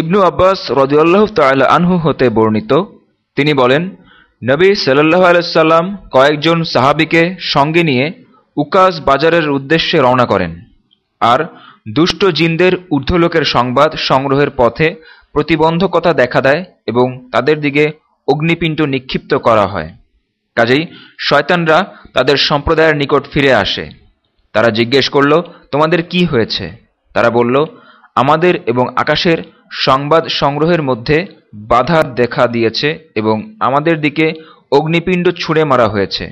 ইবনু আব্বাস রদিউল্লাহ তাল্লাহ আনহু হতে বর্ণিত। তিনি বলেন, নবী সাল্লাহ আলাইসাল্লাম কয়েকজন সাহাবিকে সঙ্গে নিয়ে উকাস বাজারের উদ্দেশ্যে রওনা করেন। আর দুষ্ট জিনদের ঊর্ধ্বলোকের সংবাদ সংগ্রহের পথে প্রতিবন্ধকতা দেখা দেয় এবং তাদের দিকে অগ্নিপিণ্ড নিক্ষিপ্ত করা হয়। কাজেই শয়তানরা তাদের সম্প্রদায়ের নিকট ফিরে আসে। তারা জিজ্ঞেস করল, তোমাদের কি হয়েছে? তারা বলল, আমাদের এবং আকাশের সংবাদ সংগ্রহের মধ্যে বাধা দেখা দিয়েছে এবং আমাদের দিকে অগ্নিপিণ্ড ছুঁড়ে মারা হয়েছে।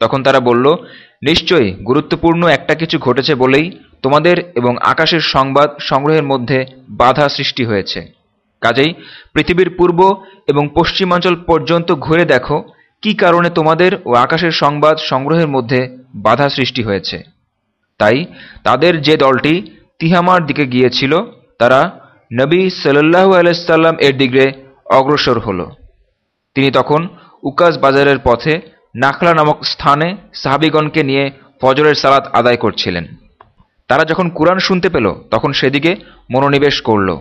তখন তারা বলল, নিশ্চয়ই গুরুত্বপূর্ণ একটা কিছু ঘটেছে বলেই তোমাদের এবং আকাশের সংবাদ সংগ্রহের মধ্যে বাধা সৃষ্টি হয়েছে। কাজেই পৃথিবীর পূর্ব এবং পশ্চিমাঞ্চল পর্যন্ত ঘুরে দেখো কি কারণে তোমাদের ও আকাশের সংবাদ সংগ্রহের মধ্যে বাধা সৃষ্টি হয়েছে। তাই তাদের যে দলটি তিহামার দিকে গিয়েছিল, তারা নবী সাল্লাহু আলাইসাল্লাম এর দিকে অগ্রসর হল। তিনি তখন উকাস বাজারের পথে নাখলা নামক স্থানে সাহাবিগণকে নিয়ে ফজরের সালাত আদায় করছিলেন। তারা যখন কোরআন শুনতে পেল, তখন সেদিকে মনোনিবেশ করল।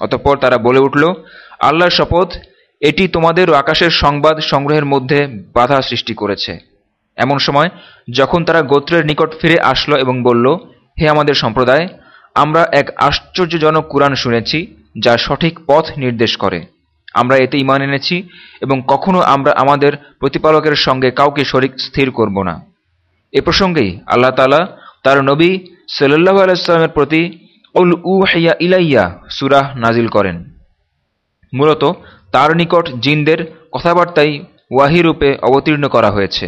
অতঃপর তারা বলে উঠল, আল্লাহর শপথ, এটি তোমাদের আকাশের সংবাদ সংগ্রহের মধ্যে বাধা সৃষ্টি করেছে। এমন সময় যখন তারা গোত্রের নিকট ফিরে আসলো এবং বলল, হে আমাদের সম্প্রদায় আমরা এক আশ্চর্যজনক কোরআন শুনেছি, যা সঠিক পথ নির্দেশ করে। আমরা এতে ইমান এনেছি এবং কখনো আমরা আমাদের প্রতিপালকের সঙ্গে কাউকে শরিক স্থির করব না। এ প্রসঙ্গেই আল্লাহ তালা তার নবী সাল্লাহ আলাইস্লামের প্রতি উল উ হাইয়া ইলাইয়া সুরাহ নাজিল করেন। মূলত তার নিকট জিনদের কথাবার্তাই ওয়াহিরূপে অবতীর্ণ করা হয়েছে।